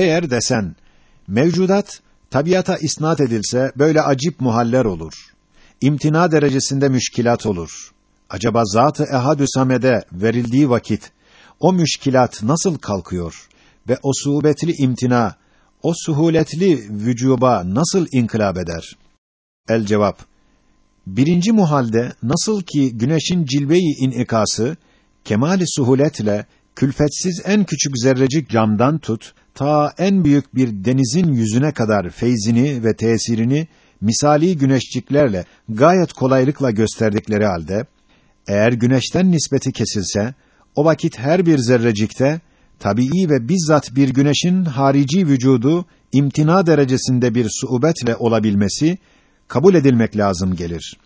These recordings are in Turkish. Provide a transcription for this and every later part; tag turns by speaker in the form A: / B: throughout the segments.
A: Eğer desen, mevcudat, tabiata isnat edilse böyle acip muhaller olur. İmtina derecesinde müşkilat olur. Acaba zat-ı ehadü samede verildiği vakit, o müşkilat nasıl kalkıyor ve o suhubetli imtina, o suhuletli vücuba nasıl inkılap eder? El cevap. Birinci muhalde nasıl ki güneşin cilve-i inikası kemali suhuletle külfetsiz en küçük zerrecik camdan tut ta en büyük bir denizin yüzüne kadar feyzini ve tesirini misali güneşciklerle gayet kolaylıkla gösterdikleri halde eğer güneşten nispeti kesilse o vakit her bir zerrecikte tabii ve bizzat bir güneşin harici vücudu imtina derecesinde bir suubetle olabilmesi kabul edilmek lazım gelir.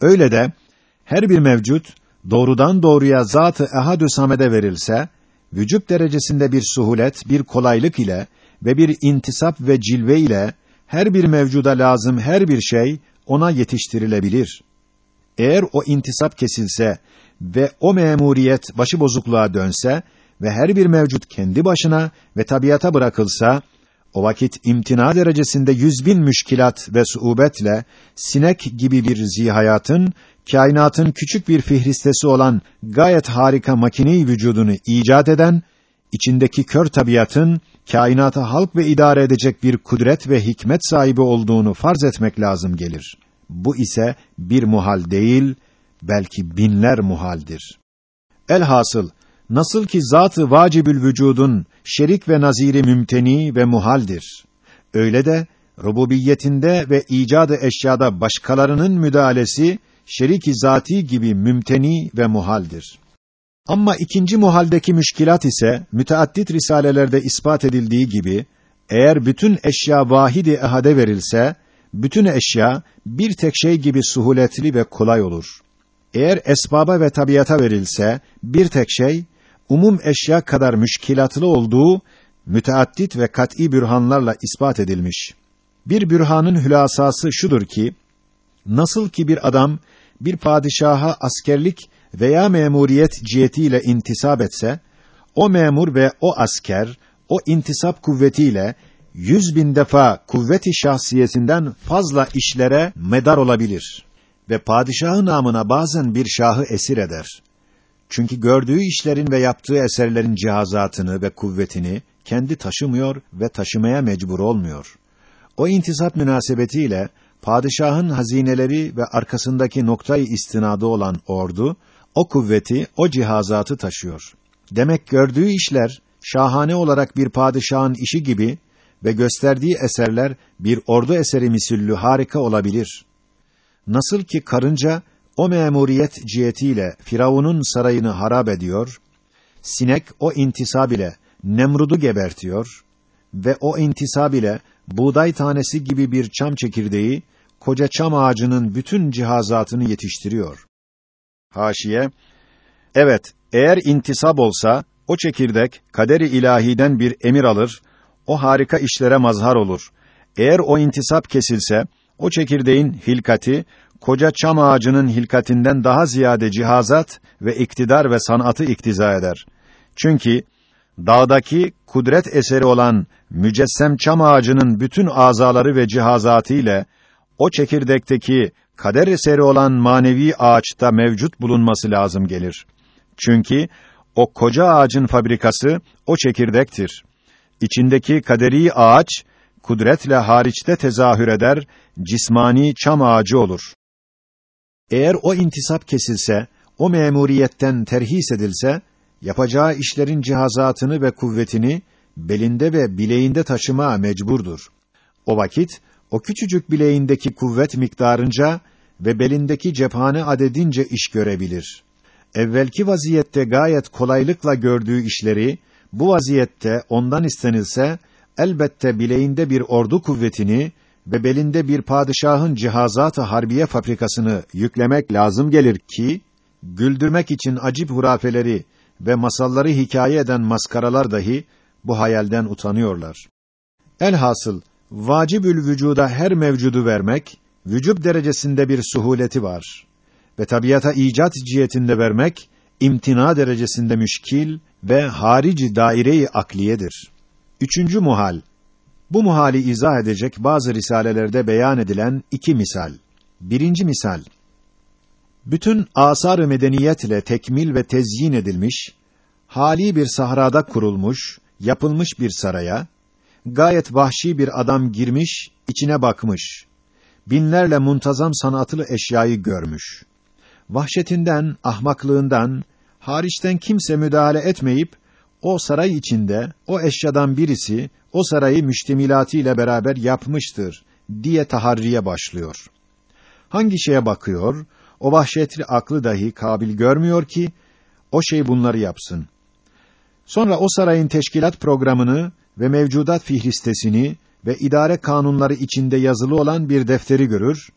A: Öyle de her bir mevcut doğrudan doğruya zat-ı ehadü samede verilse vücut derecesinde bir suhulet, bir kolaylık ile ve bir intisap ve cilve ile her bir mevcuda lazım her bir şey ona yetiştirilebilir. Eğer o intisap kesilse ve o memuriyet başı bozukluğa dönse ve her bir mevcut kendi başına ve tabiata bırakılsa, o vakit imtina derecesinde yüz bin müşkilat ve suubetle sinek gibi bir zihayatın kainatın küçük bir fihristesi olan gayet harika makineyi vücudunu icat eden, içindeki kör tabiatın kainatı halk ve idare edecek bir kudret ve hikmet sahibi olduğunu farz etmek lazım gelir. Bu ise bir muhal değil, belki binler muhaldir. Elhasıl nasıl ki zatı vacibül vücudun şerik ve naziri mümteni ve muhaldir. Öyle de rububiyetinde ve icadı eşyada başkalarının müdahalesi şerik-i zati gibi mümteni ve muhaldir. Ama ikinci muhaldeki müşkilat ise müteaddit risalelerde ispat edildiği gibi eğer bütün eşya vahidi ehade verilse bütün eşya bir tek şey gibi suhuletli ve kolay olur. Eğer esbaba ve tabiata verilse bir tek şey umum eşya kadar müşkilatlı olduğu müteaddit ve kat'î bürhanlarla ispat edilmiş. Bir bürhanın hülasası şudur ki nasıl ki bir adam bir padişaha askerlik veya memuriyet cihetiyle intisap etse, o memur ve o asker, o intisap kuvvetiyle yüz bin defa kuvveti şahsiyesinden fazla işlere medar olabilir ve padişahı namına bazen bir şahı esir eder. Çünkü gördüğü işlerin ve yaptığı eserlerin cihazatını ve kuvvetini kendi taşımıyor ve taşımaya mecbur olmuyor. O intisap münasebetiyle padişahın hazineleri ve arkasındaki noktayı istinadı olan ordu o kuvveti, o cihazatı taşıyor. Demek gördüğü işler şahane olarak bir padişahın işi gibi ve gösterdiği eserler bir ordu eseri misüllü harika olabilir. Nasıl ki karınca o memuriyet cihetiyle Firavun'un sarayını harap ediyor, sinek o intisab ile Nemrud'u gebertiyor ve o intisab ile buğday tanesi gibi bir çam çekirdeği koca çam ağacının bütün cihazatını yetiştiriyor. Haşiye Evet, eğer intisab olsa o çekirdek kaderi ilahiden bir emir alır, o harika işlere mazhar olur. Eğer o intisap kesilse o çekirdeğin hilkati koca çam ağacının hilkatinden daha ziyade cihazat ve iktidar ve sanatı iktiza eder. Çünkü dağdaki kudret eseri olan mücessem çam ağacının bütün azaları ve cihazatı ile o çekirdekteki kader eseri olan manevi ağaçta mevcut bulunması lazım gelir. Çünkü o koca ağacın fabrikası o çekirdektir. İçindeki kaderi ağaç kudretle hariçte tezahür eder, cismani çam ağacı olur. Eğer o intisap kesilse, o memuriyetten terhis edilse, yapacağı işlerin cihazatını ve kuvvetini belinde ve bileğinde taşıma mecburdur. O vakit o küçücük bileğindeki kuvvet miktarınca ve belindeki cephane adedince iş görebilir. Evvelki vaziyette gayet kolaylıkla gördüğü işleri bu vaziyette ondan istenilse elbette bileğinde bir ordu kuvvetini ve belinde bir padişahın cihazat-ı harbiye fabrikasını yüklemek lazım gelir ki güldürmek için acip hurafeleri ve masalları hikaye eden maskaralar dahi bu hayalden utanıyorlar. Elhasıl vacibül vücuda her mevcudu vermek, vücub derecesinde bir suhuleti var. Ve tabiata icat cihetinde vermek, imtina derecesinde müşkil ve harici daire-i akliyedir. Üçüncü muhal. Bu muhali izah edecek bazı risalelerde beyan edilen iki misal. Birinci misal. Bütün asar-ı medeniyetle tekmil ve tezyin edilmiş, hali bir sahrada kurulmuş, yapılmış bir saraya, gayet vahşi bir adam girmiş, içine bakmış. Binlerle muntazam sanatlı eşyayı görmüş. Vahşetinden, ahmaklığından, hariçten kimse müdahale etmeyip, o saray içinde, o eşyadan birisi, o sarayı müştemilatıyla beraber yapmıştır, diye taharriye başlıyor. Hangi şeye bakıyor, o vahşetli aklı dahi kabil görmüyor ki, o şey bunları yapsın. Sonra o sarayın teşkilat programını ve mevcudat fihristesini ve idare kanunları içinde yazılı olan bir defteri görür.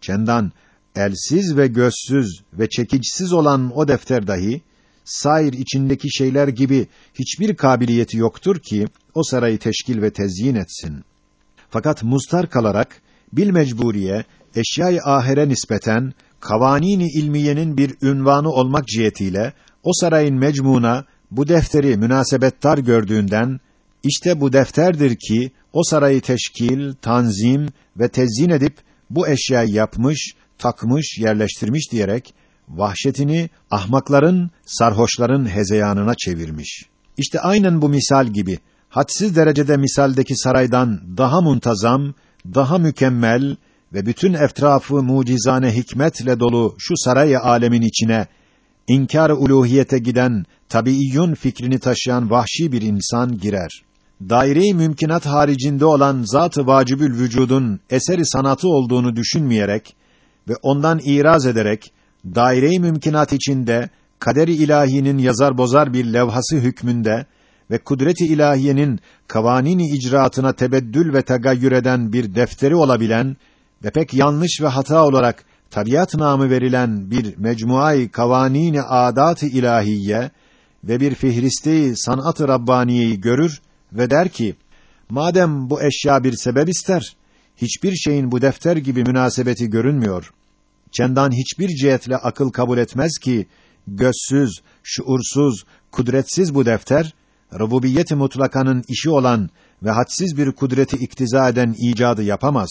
A: Çendan elsiz ve gözsüz ve çekicisiz olan o defter dahi sair içindeki şeyler gibi hiçbir kabiliyeti yoktur ki o sarayı teşkil ve tezyin etsin. Fakat mustar kalarak bil mecburiye eşyayı ahire nispeten kavanini ilmiyenin bir ünvanı olmak cihetiyle o sarayın mecmuna bu defteri münasebettar gördüğünden işte bu defterdir ki o sarayı teşkil, tanzim ve tezyin edip bu eşyayı yapmış, takmış, yerleştirmiş diyerek vahşetini ahmakların, sarhoşların hezeyanına çevirmiş. İşte aynen bu misal gibi hadsiz derecede misaldeki saraydan daha muntazam, daha mükemmel ve bütün etrafı mucizane hikmetle dolu şu saray alemin içine inkar uluhiyete giden tabiiyyun fikrini taşıyan vahşi bir insan girer. Daire-i mümkinat haricinde olan zat-ı vacibül vücudun eseri sanatı olduğunu düşünmeyerek ve ondan iraz ederek daire-i mümkinat içinde kader-i ilahinin yazar bozar bir levhası hükmünde ve kudret-i ilahiyenin kavanini icraatına tebeddül ve tegayyür eden bir defteri olabilen ve pek yanlış ve hata olarak tabiat namı verilen bir mecmuayı kavanini adat-ı ilahiye ve bir fihristeyi sanat-ı rabbaniyeyi görür ve der ki: Madem bu eşya bir sebep ister, hiçbir şeyin bu defter gibi münasebeti görünmüyor. Çendan hiçbir cihetle akıl kabul etmez ki gözsüz, şuursuz, kudretsiz bu defter rububiyet-i mutlakanın işi olan ve hadsiz bir kudreti iktiza eden icadı yapamaz.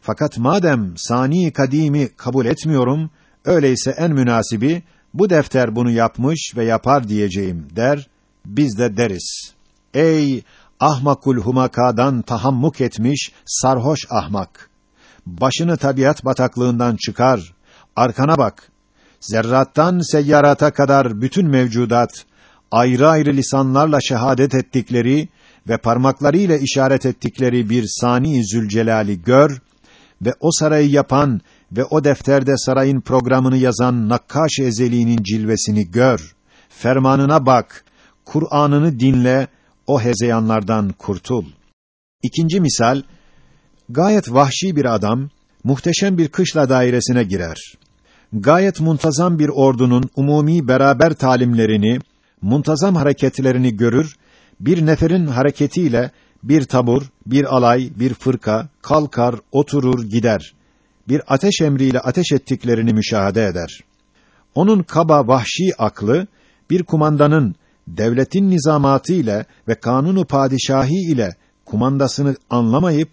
A: Fakat madem sani kadimi kabul etmiyorum, öyleyse en münasibi bu defter bunu yapmış ve yapar diyeceğim der. Biz de deriz. Ey ahmakul humakadan tahammuk etmiş sarhoş ahmak. Başını tabiat bataklığından çıkar. Arkana bak. Zerrattan seyyarata kadar bütün mevcudat ayrı ayrı lisanlarla şehadet ettikleri ve parmaklarıyla işaret ettikleri bir sani Zülcelal'i gör ve o sarayı yapan ve o defterde sarayın programını yazan Nakkaş Ezeli'nin cilvesini gör. Fermanına bak. Kur'an'ını dinle. O hezeyanlardan kurtul. İkinci misal gayet vahşi bir adam muhteşem bir kışla dairesine girer. Gayet muntazam bir ordunun umumi beraber talimlerini, muntazam hareketlerini görür, bir neferin hareketiyle bir tabur, bir alay, bir fırka kalkar, oturur, gider. Bir ateş emriyle ateş ettiklerini müşahede eder. Onun kaba vahşi aklı bir kumandanın devletin nizamatı ile ve kanunu padişahi ile kumandasını anlamayıp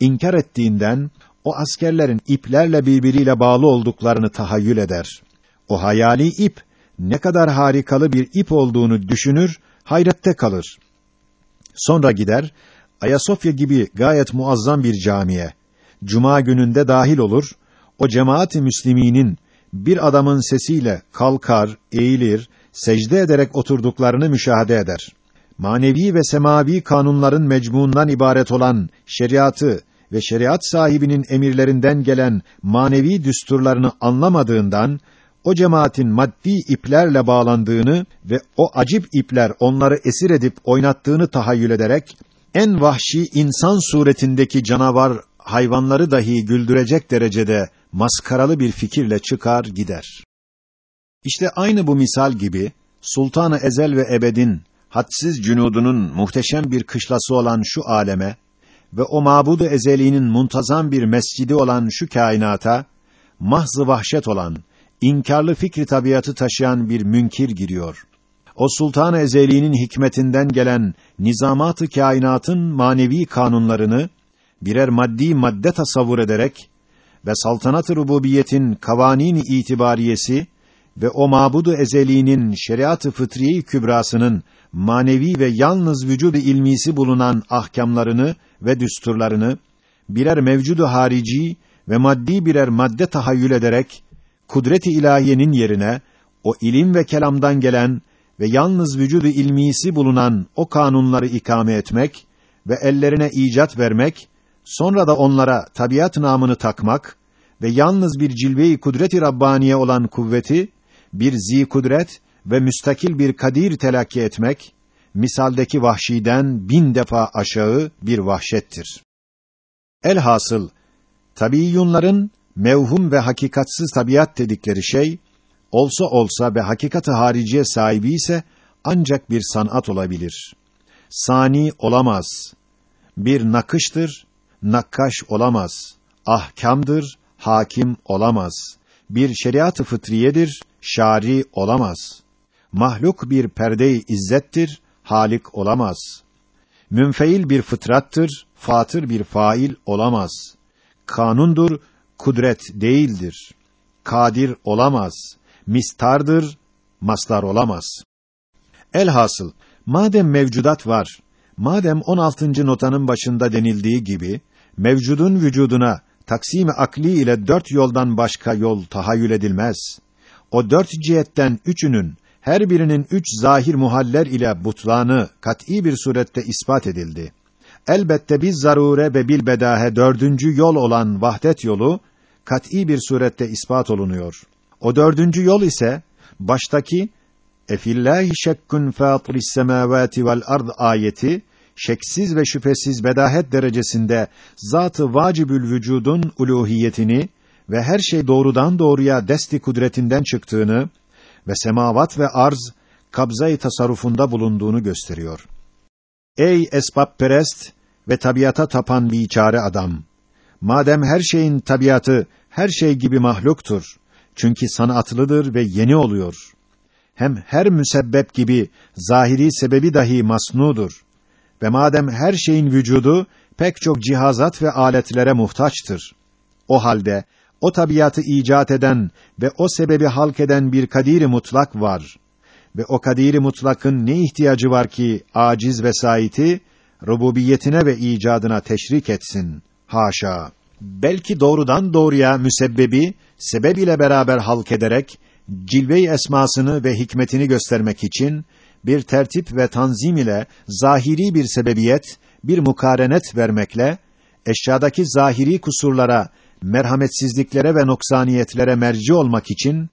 A: inkar ettiğinden o askerlerin iplerle birbiriyle bağlı olduklarını tahayyül eder. O hayali ip ne kadar harikalı bir ip olduğunu düşünür, hayrette kalır. Sonra gider, Ayasofya gibi gayet muazzam bir camiye, cuma gününde dahil olur, o cemaat-i müsliminin bir adamın sesiyle kalkar, eğilir, secde ederek oturduklarını müşahede eder. Manevi ve semavi kanunların mecmuundan ibaret olan şeriatı ve şeriat sahibinin emirlerinden gelen manevi düsturlarını anlamadığından o cemaatin maddi iplerle bağlandığını ve o acip ipler onları esir edip oynattığını tahayyül ederek en vahşi insan suretindeki canavar hayvanları dahi güldürecek derecede maskaralı bir fikirle çıkar gider. İşte aynı bu misal gibi Sultanı Ezel ve Ebed'in hadsiz cünudunun muhteşem bir kışlası olan şu aleme ve o mabudu ezeliğinin muntazam bir mescidi olan şu kainata mahzı vahşet olan inkarlı fikri tabiatı taşıyan bir münkir giriyor. o Sultan-ı Ezeli'nin hikmetinden gelen nizamat-ı kainatın manevi kanunlarını birer maddi madde tasavvur ederek ve saltanat-ı rububiyetin kavanin itibariyesi ve o mabudu ezeliğinin şeriat-ı fıtriye kübrasının manevi ve yalnız vücudu ilmisi bulunan ahkamlarını ve düsturlarını birer mevcudu harici ve maddi birer madde tahayyül ederek kudret-i ilahiyenin yerine o ilim ve kelamdan gelen ve yalnız vücudu ilmisi bulunan o kanunları ikame etmek ve ellerine icat vermek, sonra da onlara tabiat namını takmak ve yalnız bir cilve-i kudret-i rabbaniye olan kuvveti bir zi kudret ve müstakil bir kadir telakki etmek misaldeki vahşiden bin defa aşağı bir vahşettir. Elhasıl tabiiyunların mevhum ve hakikatsız tabiat dedikleri şey olsa olsa ve hakikati hariciye sahibi ise ancak bir sanat olabilir. Sani olamaz. Bir nakıştır, nakkaş olamaz. Ahkamdır, hakim olamaz. Bir şeriat-ı fıtriyedir, şari olamaz. Mahluk bir perde-i izzettir, halik olamaz. Münfeil bir fıtrattır, fatır bir fail olamaz. Kanundur, kudret değildir. Kadir olamaz. Mistardır, maslar olamaz. Elhasıl, madem mevcudat var, madem 16. notanın başında denildiği gibi, mevcudun vücuduna taksimi akli ile dört yoldan başka yol tahayyül edilmez. O dört cihetten üçünün, her birinin üç zahir muhaller ile butlanı kat'î bir surette ispat edildi. Elbette biz zarure ve bil bedahe dördüncü yol olan vahdet yolu, kat'î bir surette ispat olunuyor. O dördüncü yol ise, baştaki, Efillâhi şekkün fâtiris semâvâti vel ard ayeti, şeksiz ve şüphesiz bedahet derecesinde zatı vacibül vücudun uluhiyetini ve her şey doğrudan doğruya desti kudretinden çıktığını ve semavat ve arz kabza-i tasarrufunda bulunduğunu gösteriyor. Ey esbab perest ve tabiata tapan biçare adam! Madem her şeyin tabiatı her şey gibi mahluktur. Çünkü sanatlıdır ve yeni oluyor. Hem her müsebbep gibi zahiri sebebi dahi masnudur. Ve madem her şeyin vücudu pek çok cihazat ve aletlere muhtaçtır. O halde o tabiatı icat eden ve o sebebi halk eden bir kadiri mutlak var. Ve o kadiri mutlakın ne ihtiyacı var ki aciz vesayeti rububiyetine ve icadına teşrik etsin? Haşa. Belki doğrudan doğruya müsebbebi sebeb ile beraber halk ederek cilve-i esmasını ve hikmetini göstermek için bir tertip ve tanzim ile zahiri bir sebebiyet, bir mukarenet vermekle eşyadaki zahiri kusurlara merhametsizliklere ve noksaniyetlere merci olmak için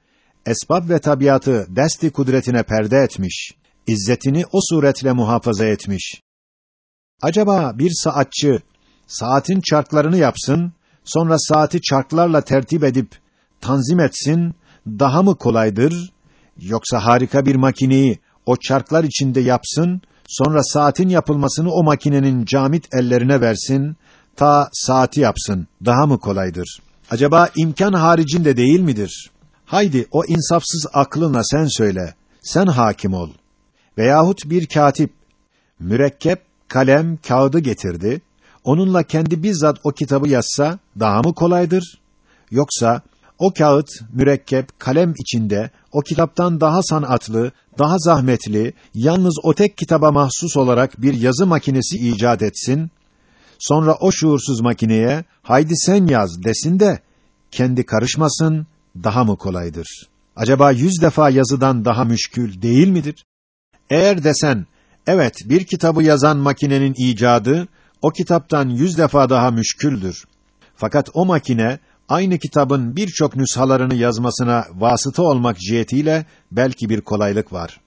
A: esbab ve tabiatı desti kudretine perde etmiş, izzetini o suretle muhafaza etmiş. Acaba bir saatçı saatin çarklarını yapsın, sonra saati çarklarla tertip edip tanzim etsin, daha mı kolaydır? Yoksa harika bir makineyi o çarklar içinde yapsın, sonra saatin yapılmasını o makinenin camit ellerine versin, ta saati yapsın. Daha mı kolaydır? Acaba imkan haricinde değil midir? Haydi o insafsız aklınla sen söyle. Sen hakim ol. Veyahut bir katip mürekkep, kalem, kağıdı getirdi. Onunla kendi bizzat o kitabı yazsa daha mı kolaydır? Yoksa o kağıt, mürekkep, kalem içinde o kitaptan daha sanatlı, daha zahmetli, yalnız o tek kitaba mahsus olarak bir yazı makinesi icat etsin Sonra o şuursuz makineye haydi sen yaz desin de kendi karışmasın daha mı kolaydır? Acaba yüz defa yazıdan daha müşkül değil midir? Eğer desen, evet bir kitabı yazan makinenin icadı, o kitaptan yüz defa daha müşküldür. Fakat o makine, aynı kitabın birçok nüshalarını yazmasına vasıta olmak cihetiyle belki bir kolaylık var.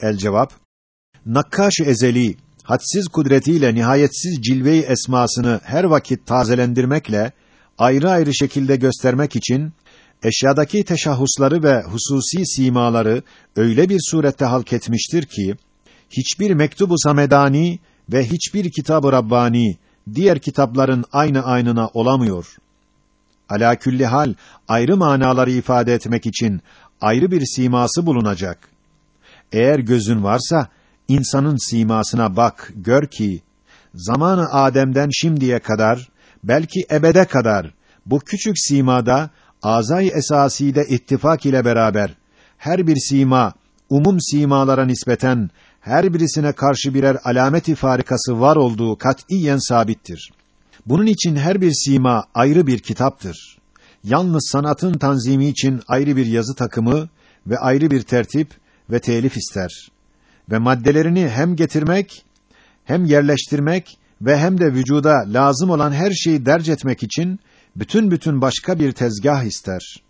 A: El cevap, Nakkaş ezeli hadsiz kudretiyle nihayetsiz cilve-i esmasını her vakit tazelendirmekle ayrı ayrı şekilde göstermek için eşyadaki teşahhusları ve hususi simaları öyle bir surette halk etmiştir ki hiçbir mektubu samedani ve hiçbir kitab-ı rabbani diğer kitapların aynı aynına olamıyor. Ala külli hal ayrı manaları ifade etmek için ayrı bir siması bulunacak. Eğer gözün varsa insanın simasına bak, gör ki zamanı Adem'den şimdiye kadar belki ebede kadar bu küçük simada azay esaside ittifak ile beraber her bir sima umum simalara nispeten her birisine karşı birer alamet-i farikası var olduğu katiyen sabittir. Bunun için her bir sima ayrı bir kitaptır. Yalnız sanatın tanzimi için ayrı bir yazı takımı ve ayrı bir tertip ve telif ister. Ve maddelerini hem getirmek, hem yerleştirmek ve hem de vücuda lazım olan her şeyi derc etmek için bütün bütün başka bir tezgah ister.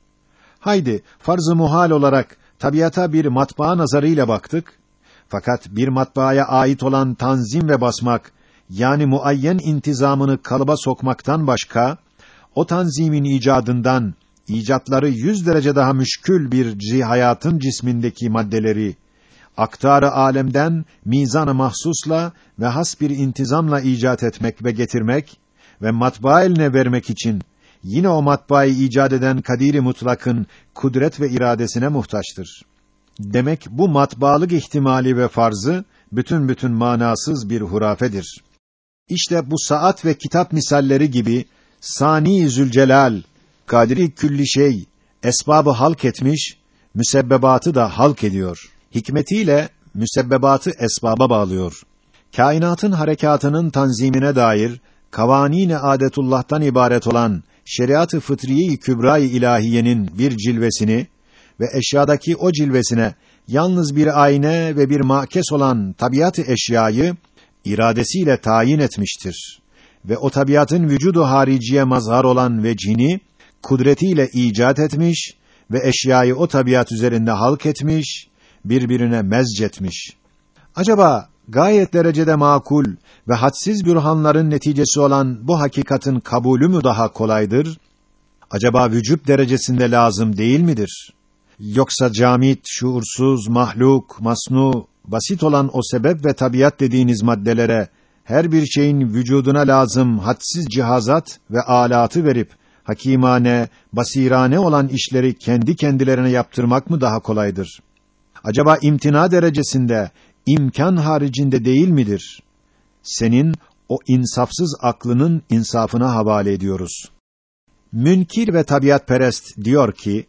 A: Haydi farz-ı muhal olarak tabiata bir matbaa nazarıyla baktık. Fakat bir matbaaya ait olan tanzim ve basmak yani muayyen intizamını kalıba sokmaktan başka o tanzimin icadından icatları yüz derece daha müşkül bir hayatın cismindeki maddeleri aktarı alemden mizan-ı mahsusla ve has bir intizamla icat etmek ve getirmek ve matbaa eline vermek için yine o matbaayı icat eden kadiri mutlakın kudret ve iradesine muhtaçtır. Demek bu matbaalık ihtimali ve farzı bütün bütün manasız bir hurafedir. İşte bu saat ve kitap misalleri gibi Sani Zülcelal, Kadiri külli şey, esbabı halk etmiş, müsebbebatı da halk ediyor. Hikmetiyle müsebbebatı esbaba bağlıyor. Kainatın harekatının tanzimine dair kavanine adetullah'tan ibaret olan şeriat-ı fıtriye-i kübra-i ilahiyenin bir cilvesini ve eşyadaki o cilvesine yalnız bir ayna ve bir makes olan tabiat-ı eşyayı iradesiyle tayin etmiştir ve o tabiatın vücudu hariciye mazhar olan ve cini kudretiyle icat etmiş ve eşyayı o tabiat üzerinde halk etmiş, birbirine mezcetmiş. Acaba gayet derecede makul ve hadsiz bürhanların neticesi olan bu hakikatin kabulü mü daha kolaydır? Acaba vücub derecesinde lazım değil midir? Yoksa camit, şuursuz, mahluk, masnu, basit olan o sebep ve tabiat dediğiniz maddelere her bir şeyin vücuduna lazım hadsiz cihazat ve alatı verip hakimane, basirane olan işleri kendi kendilerine yaptırmak mı daha kolaydır? Acaba imtina derecesinde imkan haricinde değil midir? Senin o insafsız aklının insafına havale ediyoruz. Münkir ve tabiatperest diyor ki,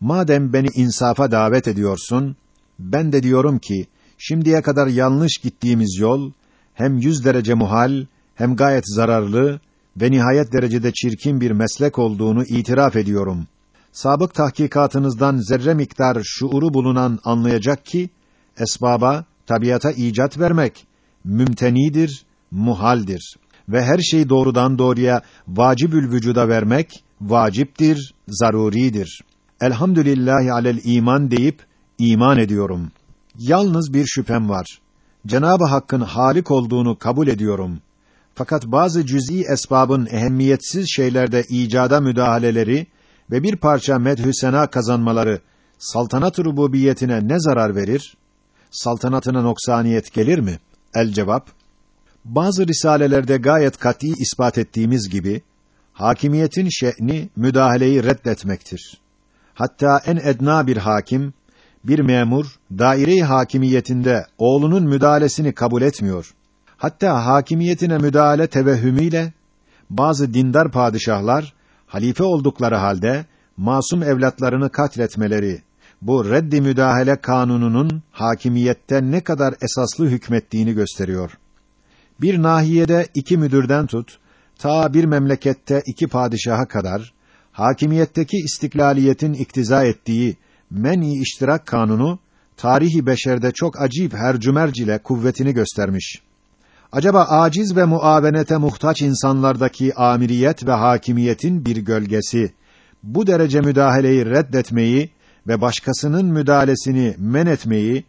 A: madem beni insafa davet ediyorsun, ben de diyorum ki, şimdiye kadar yanlış gittiğimiz yol, hem yüz derece muhal, hem gayet zararlı ve nihayet derecede çirkin bir meslek olduğunu itiraf ediyorum. Sabık tahkikatınızdan zerre miktar şuuru bulunan anlayacak ki, esbaba, tabiata icat vermek, mümtenidir, muhaldir. Ve her şeyi doğrudan doğruya vacibül vücuda vermek, vaciptir, zaruridir. Elhamdülillahi alel iman deyip, iman ediyorum. Yalnız bir şüphem var. Cenab-ı Hakk'ın halik olduğunu kabul ediyorum. Fakat bazı cüz'i esbabın ehemmiyetsiz şeylerde icada müdahaleleri ve bir parça medhü sena kazanmaları saltanat rububiyetine ne zarar verir? Saltanatına noksaniyet gelir mi? El cevap: Bazı risalelerde gayet kat'î ispat ettiğimiz gibi hakimiyetin şe'ni müdahaleyi reddetmektir. Hatta en edna bir hakim bir memur daire-i hakimiyetinde oğlunun müdahalesini kabul etmiyor. Hatta hakimiyetine müdahale tevehhümüyle bazı dindar padişahlar halife oldukları halde masum evlatlarını katletmeleri bu reddi müdahale kanununun hakimiyette ne kadar esaslı hükmettiğini gösteriyor. Bir nahiyede iki müdürden tut, ta bir memlekette iki padişaha kadar hakimiyetteki istiklaliyetin iktiza ettiği men-i iştirak kanunu tarihi beşerde çok acip hercümerc ile kuvvetini göstermiş. Acaba aciz ve muavenete muhtaç insanlardaki amiriyet ve hakimiyetin bir gölgesi bu derece müdahaleyi reddetmeyi ve başkasının müdahalesini men etmeyi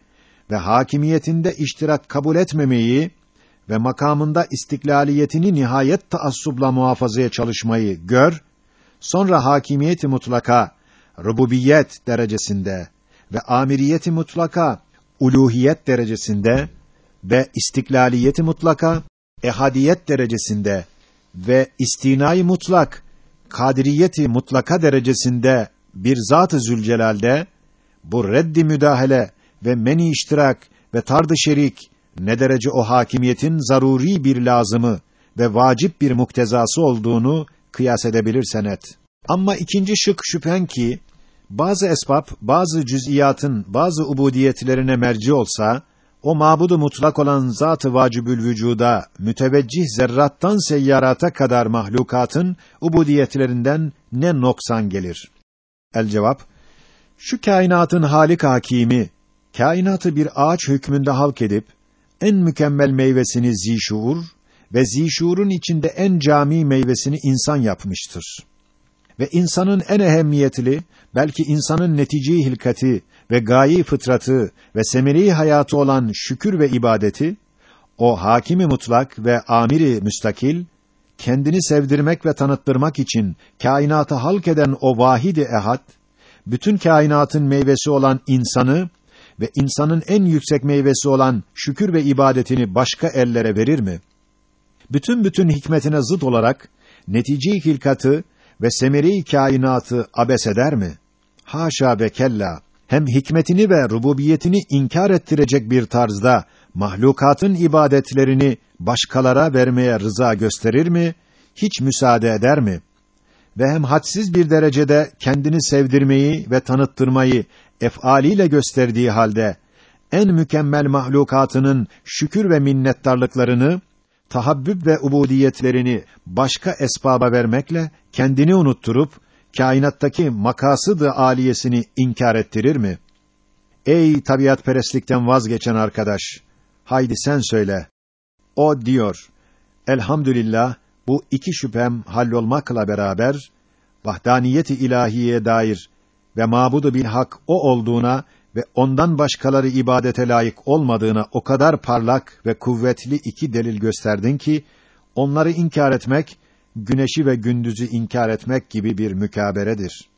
A: ve hakimiyetinde iştirak kabul etmemeyi ve makamında istiklaliyetini nihayet taassubla muhafazaya çalışmayı gör, sonra hakimiyeti mutlaka rububiyet derecesinde ve amiriyeti mutlaka uluhiyet derecesinde ve istiklaliyeti mutlaka ehadiyet derecesinde ve istinayı mutlak kadiriyeti mutlaka derecesinde bir zat-ı Zülcelal'de bu reddi müdahale ve meni iştirak ve tard-ı şerik ne derece o hakimiyetin zaruri bir lazımı ve vacip bir muktezası olduğunu kıyas edebilirsen et. Ama ikinci şık şüphen ki bazı esbab, bazı cüz'iyatın bazı ubudiyetlerine merci olsa, o mabudu mutlak olan zat-ı vacibül vücuda müteveccih zerrattan seyyarata kadar mahlukatın ubudiyetlerinden ne noksan gelir? El cevap: Şu kainatın halik hakimi kainatı bir ağaç hükmünde halk edip en mükemmel meyvesini zişuur ve zişuurun içinde en cami meyvesini insan yapmıştır. Ve insanın en ehemmiyetli, belki insanın netici hilkati ve gayi fıtratı ve semeri hayatı olan şükür ve ibadeti, o hakimi mutlak ve amiri müstakil, kendini sevdirmek ve tanıttırmak için kainatı halk eden o vahidi ehad, bütün kainatın meyvesi olan insanı ve insanın en yüksek meyvesi olan şükür ve ibadetini başka ellere verir mi? Bütün bütün hikmetine zıt olarak netice hilkatı ve semeri kainatı abes eder mi? Haşa ve kella. Hem hikmetini ve rububiyetini inkar ettirecek bir tarzda mahlukatın ibadetlerini başkalara vermeye rıza gösterir mi? Hiç müsaade eder mi? Ve hem hadsiz bir derecede kendini sevdirmeyi ve tanıttırmayı efaliyle gösterdiği halde en mükemmel mahlukatının şükür ve minnettarlıklarını tahabbüb ve ubudiyetlerini başka esbaba vermekle kendini unutturup kainattaki makasıdı aliyesini inkar ettirir mi? Ey tabiat perestlikten vazgeçen arkadaş, haydi sen söyle. O diyor: Elhamdülillah bu iki şüphem hallolmakla beraber vahdaniyeti ilahiyeye dair ve mabudu bil hak o olduğuna ve ondan başkaları ibadete layık olmadığına o kadar parlak ve kuvvetli iki delil gösterdin ki onları inkar etmek güneşi ve gündüzü inkar etmek gibi bir mükaberedir.